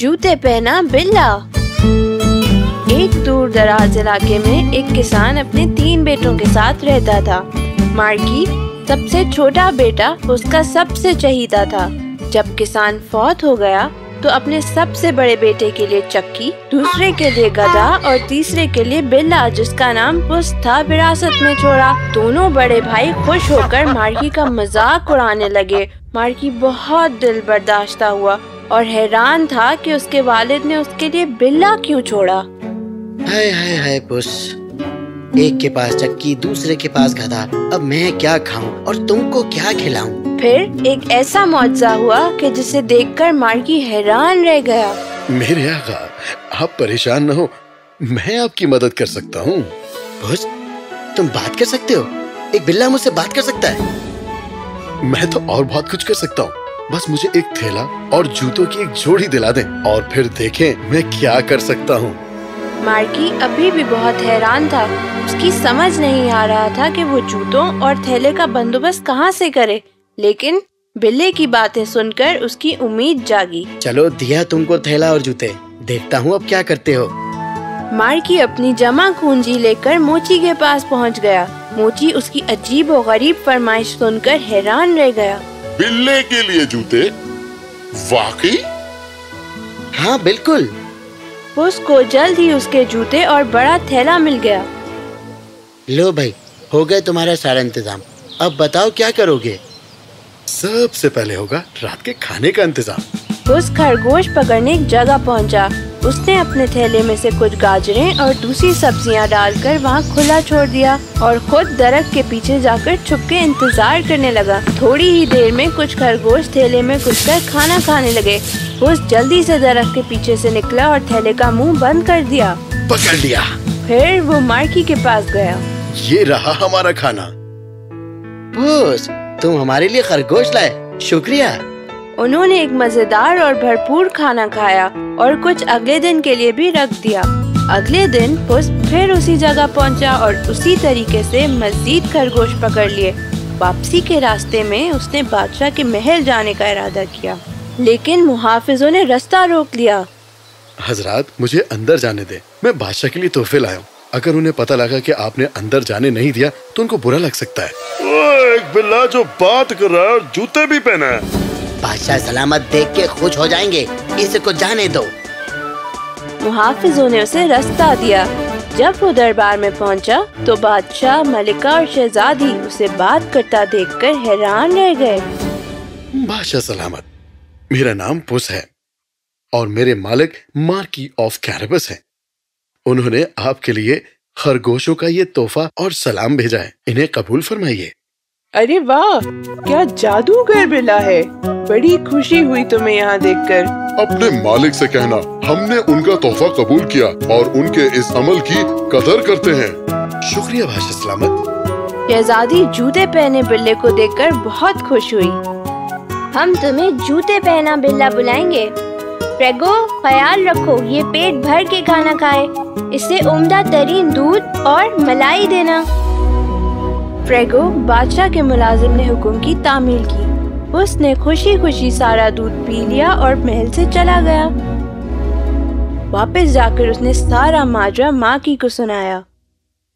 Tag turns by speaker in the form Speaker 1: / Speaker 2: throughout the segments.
Speaker 1: जूते पहना बिल्ला। एक दूर दराज इलाके में एक किसान अपने तीन बेटों के साथ रहता था। मार्की सबसे छोटा बेटा उसका सबसे चहीता था। जब किसान फौत हो गया तो अपने सबसे बड़े बेटे के लिए चक्की, दूसरे के लिए गधा और तीसरे के लिए बिल्ला, जिसका नाम पुस था विरासत में छोड़ा। दोनों बड़े भाई खुश होकर मार्की का मज़ाक उड़ाने लगे। मार्की बहुत दिल बर्दाश्ता हुआ। और हैरान था कि उसके वालिद ने उसके लिए बिल्ला क्यों छोड़ा।
Speaker 2: हाय हाय हाय पुस। एक के पास चक्की दूसरे के पास गधा। अब मैं क्या खाऊं और तुमको क्या खिलाऊं?
Speaker 1: फिर एक ऐसा मुआवजा हुआ कि जिसे देखकर मार्की हैरान रह गया।
Speaker 3: मेरे आका आप परेशान न हो। मैं आपकी मदद कर सकता हूँ।
Speaker 2: पुस तुम बात कर सकते हो? एक बिल्ला मुझसे बात कर सकता है।
Speaker 3: मैं तो और बहुत कुछ कर सकता हूँ। बस मुझे एक थैला और जूतों की एक जोड़ी दिला दें और फिर देखें मैं क्या कर सकता हूँ।
Speaker 1: मार्की अभी भी बहुत हैरान था। उसकी समझ नहीं आ रहा था कि वो जूतों और थैले का बंदोबस्त कहाँ से करे। लेकिन बिल्ले की बातें सुनकर उसकी उम्मीद जागी।
Speaker 2: चलो दिया तुमको थैला और जूते। देखता हूँ अब क्या करते हो।
Speaker 1: मार्की अपनी जमा कुंजी लेकर मोची के पास पहुँच गया। मोची उसकी अजीब और गरीब फरमाइश सुनकर हैरान रह गया।
Speaker 4: बिल्ले के लिए जूते वाकई?
Speaker 2: हाँ बिल्कुल।
Speaker 1: उसको जल्द ही उसके जूते और बड़ा थैला मिल गया।
Speaker 2: लो भाई हो गए तुम्हारा सारा इंतज़ाम। अब बताओ क्या करोगे?
Speaker 3: सबसे पहले होगा रात के खाने का इंतज़ाम।
Speaker 1: उस खरगोश पकड़ने एक जगह पहुँचा। उसने अपने थैले में से कुछ गाजरें और दूसरी सब्ज़ियाँ डालकर वहाँ खुला छोड़ दिया और खुद दरख्त के पीछे जाकर छुप के इंतज़ार करने लगा। थोड़ी ही देर में कुछ खरगोश थैले में घुसकर खाना खाने लगे। उस जल्दी से दरख्त के पीछे से निकला और थैले का मुँह बंद कर दिया।
Speaker 3: पकड़ लिया।
Speaker 1: फिर वो मार्की के पास गया।
Speaker 3: ये रहा हमारा खाना।
Speaker 2: पुस तुम हमारे लिए खरगोश लाए। शुक्रिया।
Speaker 1: उन्होंने एक मज़ेदार और भरपूर खाना खाया और कुछ अगले दिन के लिए भी रख दिया। अगले दिन पुस फिर उसी जगह पहुँचा और उसी तरीके से मजीद खरगोश पकड़ लिए। वापसी के रास्ते में उसने बादशाह के महल जाने का इरादा किया। लेकिन मुहाफिजों ने रास्ता रोक लिया।
Speaker 3: हजरात मुझे अंदर जाने दे। मैं बादशाह के लिए तोहफे लाया हूँ। अगर उन्हें पता लगा कि आपने अंदर जाने नहीं दिया तो उनको बुरा लग सकता है।
Speaker 4: वो एक बिल्ला जो बात कर रहा है और जूते भी पहना है।
Speaker 2: बादशाह सलामत देख के खुश हो जाएँगे। इसको जाने दो।
Speaker 1: मुहाफिजों ने उसे रास्ता दिया। जब वो दरबार में पहुँचा, तो बादशाह मलिका और शहजादी उसे बात करता देखकर हैरान रह गए।
Speaker 3: बादशाह सलामत मेरा नाम पुस है और मेरे मालिक मार्की ऑफ़ कैरबस है। उन्होंने आपके लिए खरगोशों का ये तोहफा और सलाम भेजा है। इन्हें कबूल फरमाइए।
Speaker 5: अरे वाह क्या जादूगर बिल्ला है। बड़ी खुशी हुई तुम्हें यहाँ देखकर।
Speaker 4: अपने मालिक से कहना हमने उनका तोहफा कबूल किया और उनके इस अमल की कदर करते हैं।
Speaker 3: शुक्रिया भाषा सलामत।
Speaker 1: शहजादी जूते पहने बिल्ले को देखकर बहुत खुश हुई। हम तुम्हें जूते पहना बिल्ला बुलाएँगे। प्रेगो ख्याल रखो ये पेट भर के खाना खाए। इसे उम्दा तरीन दूध और मलाई देना। फ्रेगो बादशाह के मुलाजिम ने हुक्म की तामील की। उसने खुशी खुशी सारा दूध पी लिया और महल से चला गया। वापस जाकर उसने सारा माजरा माँ की को सुनाया।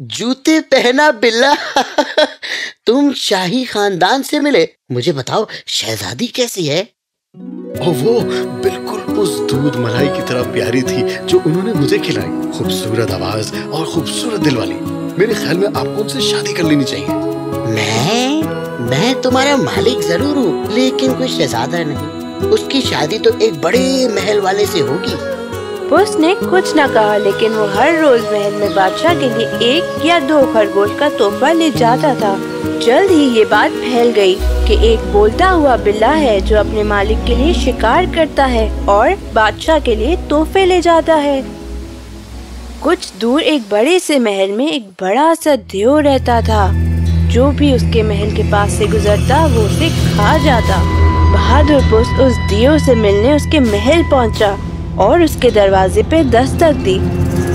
Speaker 2: जूते पहना बिल्ला तुम शाही खानदान से मिले। मुझे बताओ शहजादी कैसी है?
Speaker 3: और वो बिल्कुल उस दूध मलाई की तरह प्यारी थी जो उन्होंने मुझे खिलाई। खूबसूरत आवाज़ और खूबसूरत दिल वाली मेरे ख्याल में आपको उनसे शादी कर लेनी चाहिए।
Speaker 2: मैं? मैं तुम्हारा मालिक ज़रूर हूँ लेकिन कोई शहजादा नहीं। उसकी शादी तो एक बड़े महल वाले से होगी।
Speaker 1: उसने कुछ न कहा लेकिन वो हर रोज महल में बादशाह के लिए एक या दो खरगोश का तोहफा ले जाता था। जल्द ही ये बात फैल गई कि एक बोलता हुआ बिल्ला है जो अपने मालिक के लिए शिकार करता है और बादशाह के लिए तोहफे ले जाता है। कुछ दूर एक बड़े से महल में एक बड़ा सा देव रहता था। जो भी उसके महल के पास से गुजरता वो उसे खा जाता। बहादुर पुस उस दियो से मिलने उसके महल पहुँचा और उसके दरवाजे पे दस्तक दी।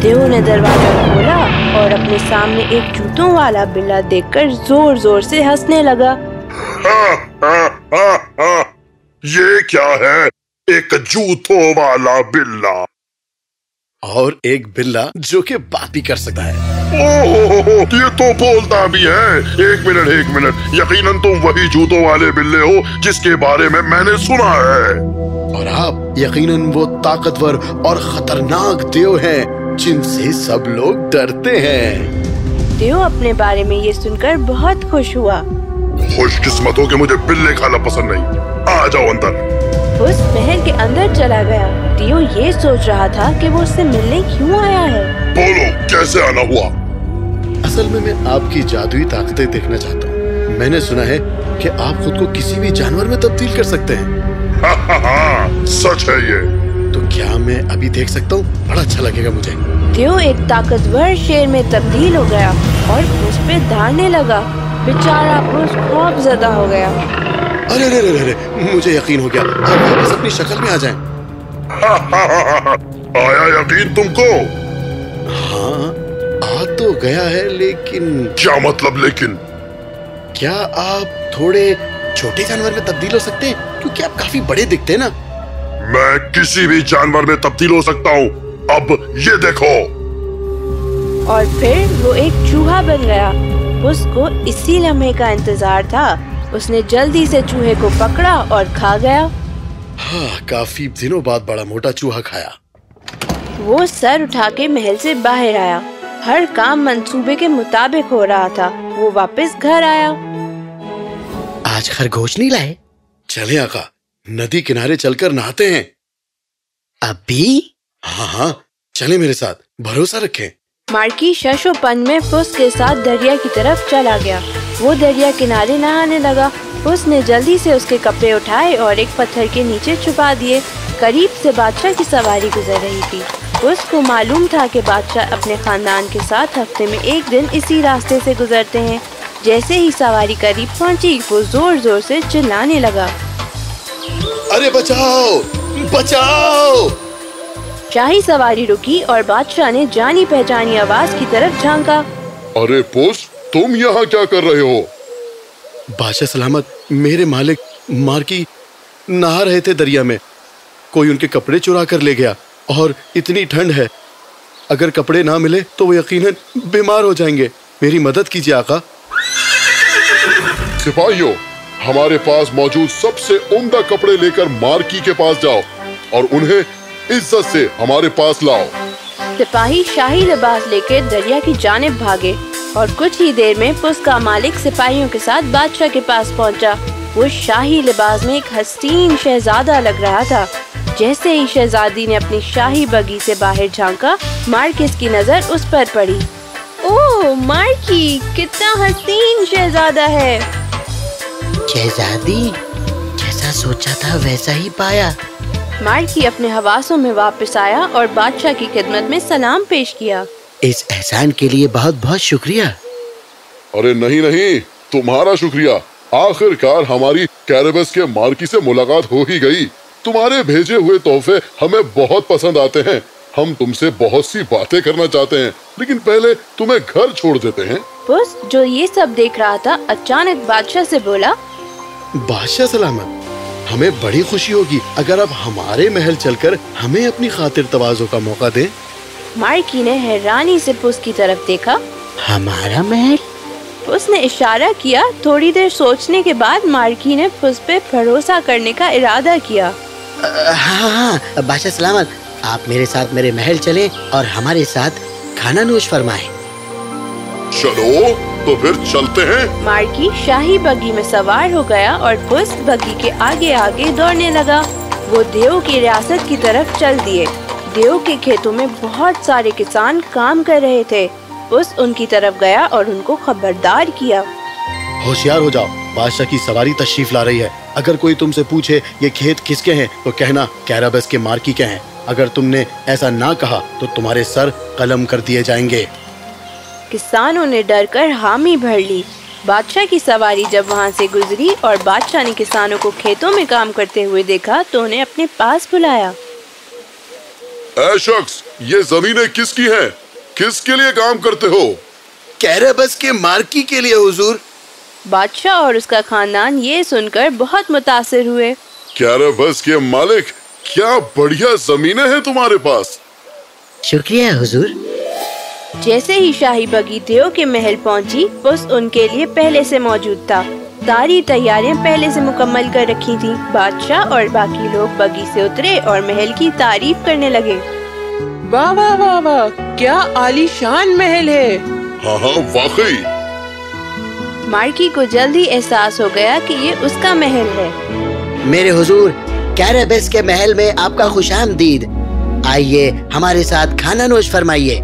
Speaker 1: देव ने दरवाज़ा खोला और अपने सामने एक जूतों वाला बिल्ला देखकर ज़ोर ज़ोर से हंसने लगा।
Speaker 4: हा, हा, हा, ये क्या है? एक जूतों वाला बिल्ला।
Speaker 3: और एक बिल्ला जो कि बात भी कर सकता है।
Speaker 4: ओह ये तो बोलता भी है। एक मिनट एक मिनट। यकीनन तुम वही जूतों वाले बिल्ले हो जिसके बारे में मैंने सुना है।
Speaker 3: और आप यकीनन वो ताकतवर और खतरनाक देव हैं जिनसे सब लोग डरते हैं।
Speaker 1: देव अपने बारे में ये सुनकर बहुत खुश हुआ।
Speaker 4: खुशकिस्मत हो कि मुझे बिल्ले खाना पसंद नहीं। आ जाओ अंदर।
Speaker 1: उस महल के अंदर चला गया। दियो ये सोच रहा था कि वो उससे मिलने क्यों आया है।
Speaker 4: बोलो कैसे आना हुआ?
Speaker 3: असल में मैं आपकी जादुई ताकतें देखना चाहता हूँ। मैंने सुना है कि आप खुद को किसी भी जानवर में तब्दील कर सकते हैं।
Speaker 4: हा, हा, हा, सच है ये।
Speaker 3: तो क्या मैं अभी देख सकता हूँ? बड़ा अच्छा लगेगा मुझे।
Speaker 1: देव एक ताकतवर शेर में तब्दील हो गया और उस पे धारने लगा। बेचारा पुरुष खौफ ज़्यादा हो गया।
Speaker 3: अरे अरे अरे अरे मुझे यकीन हो गया। आप वापस अपनी शक्ल में आ जाएँ।
Speaker 4: आया यकीन तुमको?
Speaker 3: हाँ आ तो गया है लेकिन
Speaker 4: क्या मतलब लेकिन?
Speaker 3: क्या आप थोड़े छोटे जानवर में तब्दील हो सकते हैं? क्योंकि आप काफ़ी बड़े दिखते हैं ना।
Speaker 4: मैं किसी भी जानवर में तब्दील हो सकता हूँ। अब ये देखो।
Speaker 1: और फिर वो एक चूहा बन गया। उसको इसी लम्हे का इंतज़ार था। उसने जल्दी से चूहे को पकड़ा और खा गया।
Speaker 3: हाँ काफ़ी दिनों बाद बड़ा मोटा चूहा खाया।
Speaker 1: वो सर उठा के महल से बाहर आया। हर काम मंसूबे के मुताबिक हो रहा था। वो वापस घर आया।
Speaker 2: आज खरगोश नहीं लाए?
Speaker 3: चले आका नदी किनारे चलकर नहाते हैं।
Speaker 2: अभी?
Speaker 3: हाँ हाँ चले मेरे साथ भरोसा रखें।
Speaker 1: मार्की शशोपन में फुस के साथ दरिया की तरफ़ चला गया। वो दरिया किनारे नहाने लगा। उसने जल्दी से उसके कपड़े उठाए और एक पत्थर के नीचे छुपा दिए। करीब से बादशाह की सवारी गुजर रही थी। उसको मालूम था कि बादशाह अपने खानदान के साथ हफ़्ते में एक दिन इसी रास्ते से गुजरते हैं। जैसे ही सवारी करीब पहुँची वो ज़ोर ज़ोर से चिल्लाने लगा।
Speaker 3: अरे बचाओ! बचाओ!
Speaker 1: शाही सवारी रुकी और बादशाह ने जानी पहचानी आवाज़ की तरफ़ झांका।
Speaker 4: अरे पुस! तुम यहाँ क्या कर रहे हो?
Speaker 3: बादशाह सलामत मेरे मालिक मार्की नहा रहे थे दरिया में। कोई उनके कपड़े चुरा कर ले गया और इतनी ठंड है। अगर कपड़े ना मिले तो वो यकीनन बीमार हो जाएँगे। मेरी मदद कीजिए आका।
Speaker 4: सिपाहियों हमारे पास मौजूद सबसे उम्दा कपड़े लेकर मार्की के पास जाओ और उन्हें इज़्ज़त से हमारे पास लाओ।
Speaker 1: सिपाही शाही लिबास लेकर दरिया की जानिब भागे। और कुछ ही देर में पुस का मालिक सिपाहियों के साथ बादशाह के पास पहुँचा। वो शाही लिबास में एक हसीन शहजादा लग रहा था। जैसे ही शहजादी ने अपनी शाही बगी से बाहर झांका मार्किस की नज़र उस पर पड़ी। ओह मार्की कितना हसीन शहजादा है।
Speaker 2: शहजादी जैसा सोचा था वैसा ही पाया।
Speaker 1: मार्की अपने हवासों में वापस आया और बादशाह की खिदमत में सलाम पेश किया।
Speaker 2: इस एहसान के लिए बहुत बहुत शुक्रिया।
Speaker 4: अरे नहीं नहीं तुम्हारा शुक्रिया। आखिरकार हमारी कैरेबस के मार्की से मुलाकात हो ही गई। तुम्हारे भेजे हुए तोहफे हमें बहुत पसंद आते हैं। हम तुमसे बहुत सी बातें करना चाहते हैं लेकिन पहले तुम्हें घर छोड़ देते हैं।
Speaker 1: पुस जो ये सब देख रहा था अचानक बादशाह से बोला
Speaker 3: बादशाह सलामत हमें बड़ी खुशी होगी अगर आप हमारे महल चलकर हमें अपनी खातिर तवाजो का मौका दें।
Speaker 1: मार्की ने हैरानी से पुस की तरफ़ देखा।
Speaker 2: हमारा महल?
Speaker 1: उसने इशारा किया थोड़ी देर सोचने के बाद मार्की ने पुस पे भरोसा करने का इरादा किया।
Speaker 2: अ, हाँ हाँ बादशाह सलामत आप मेरे साथ मेरे महल चलें और हमारे साथ खाना नोश फरमाए।
Speaker 4: चलो तो फिर चलते हैं।
Speaker 1: मार्की शाही बगी में सवार हो गया और पुस बगी के आगे आगे दौड़ने लगा। वो देव की रियासत की तरफ़ चल दिए। देव के खेतों में बहुत सारे किसान काम कर रहे थे। पुस उनकी तरफ़ गया और उनको खबरदार किया।
Speaker 3: होशियार हो जाओ। बादशाह की सवारी तशरीफ़ ला रही है। अगर कोई तुमसे पूछे ये खेत किसके हैं? तो कहना कैराबस के मार्की के हैं। अगर तुमने ऐसा ना कहा तो तुम्हारे सर कलम कर दिए जाएँगे।
Speaker 1: किसानों ने डर कर हामी भर ली। बादशाह की सवारी जब वहाँ से गुजरी और बादशाह ने किसानों को खेतों में काम करते हुए देखा तो उन्हें अपने पास बुलाया।
Speaker 4: ऐ शख्स ये जमीनें किसकी हैं? किसके लिए काम करते हो?
Speaker 3: कैराबस के मार्की के लिए हुजूर।
Speaker 1: बादशाह और उसका खानदान ये सुनकर बहुत मुतासिर हुए।
Speaker 4: कैराबस के मालिक क्या बढ़िया जमीनें हैं तुम्हारे पास?
Speaker 2: शुक्रिया हुजूर।
Speaker 1: जैसे ही शाही बगी देव के महल पहुँची पुस उनके लिए पहले से मौजूद था। सारी तैयारियाँ पहले से मुकम्मल कर रखी थी। बादशाह और बाकी लोग बगी से उतरे और महल की तारीफ़ करने लगे।
Speaker 5: वाह वाह वाह वाह क्या आलीशान महल है।
Speaker 4: हाँ हाँ वाकई।
Speaker 1: मार्की को जल्द ही एहसास हो गया कि ये उसका महल है।
Speaker 2: मेरे हुजूर कैरेबस के महल में आपका खुश आमदीद आइए हमारे साथ खाना नोश फरमाइए।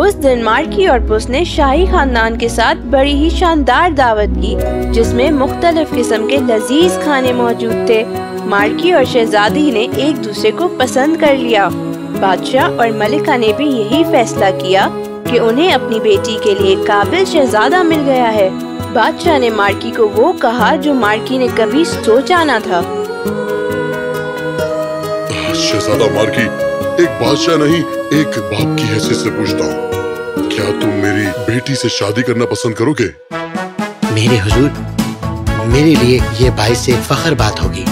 Speaker 1: उस दिन मार्की और पुस ने शाही खानदान के साथ बड़ी ही शानदार दावत की, जिसमें मुख्तलिफ़ किस्म के लजीज खाने मौजूद थे। मार्की और शहजादी ने एक दूसरे को पसंद कर लिया। बादशाह और मलिका ने भी यही फैसला किया कि उन्हें अपनी बेटी के लिए काबिल शहजादा मिल गया है। बादशाह ने मार्की को वो कहा जो मार्की ने कभी सोचा न था।
Speaker 4: शहजादा मार्की, एक बादशाह नहीं, एक बाप की हैसियत से पूछता हूँ। क्या तुम मेरी बेटी से शादी करना पसंद करोगे?
Speaker 2: मेरे हुजूर मेरे लिए ये बाइस से फखर बात होगी।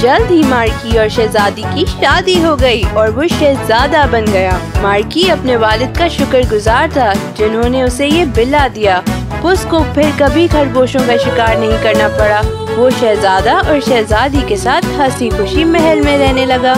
Speaker 1: जल्द ही मार्की और शहजादी की शादी हो गई और वो शहजादा बन गया। मार्की अपने वालिद का शुक्रगुजार था जिन्होंने उसे ये बिला दिया। उसको फिर कभी खरगोशों का शिकार नहीं करना पड़ा। वो शहजादा और शहजादी के साथ हँसी खुशी महल में रहने लगा।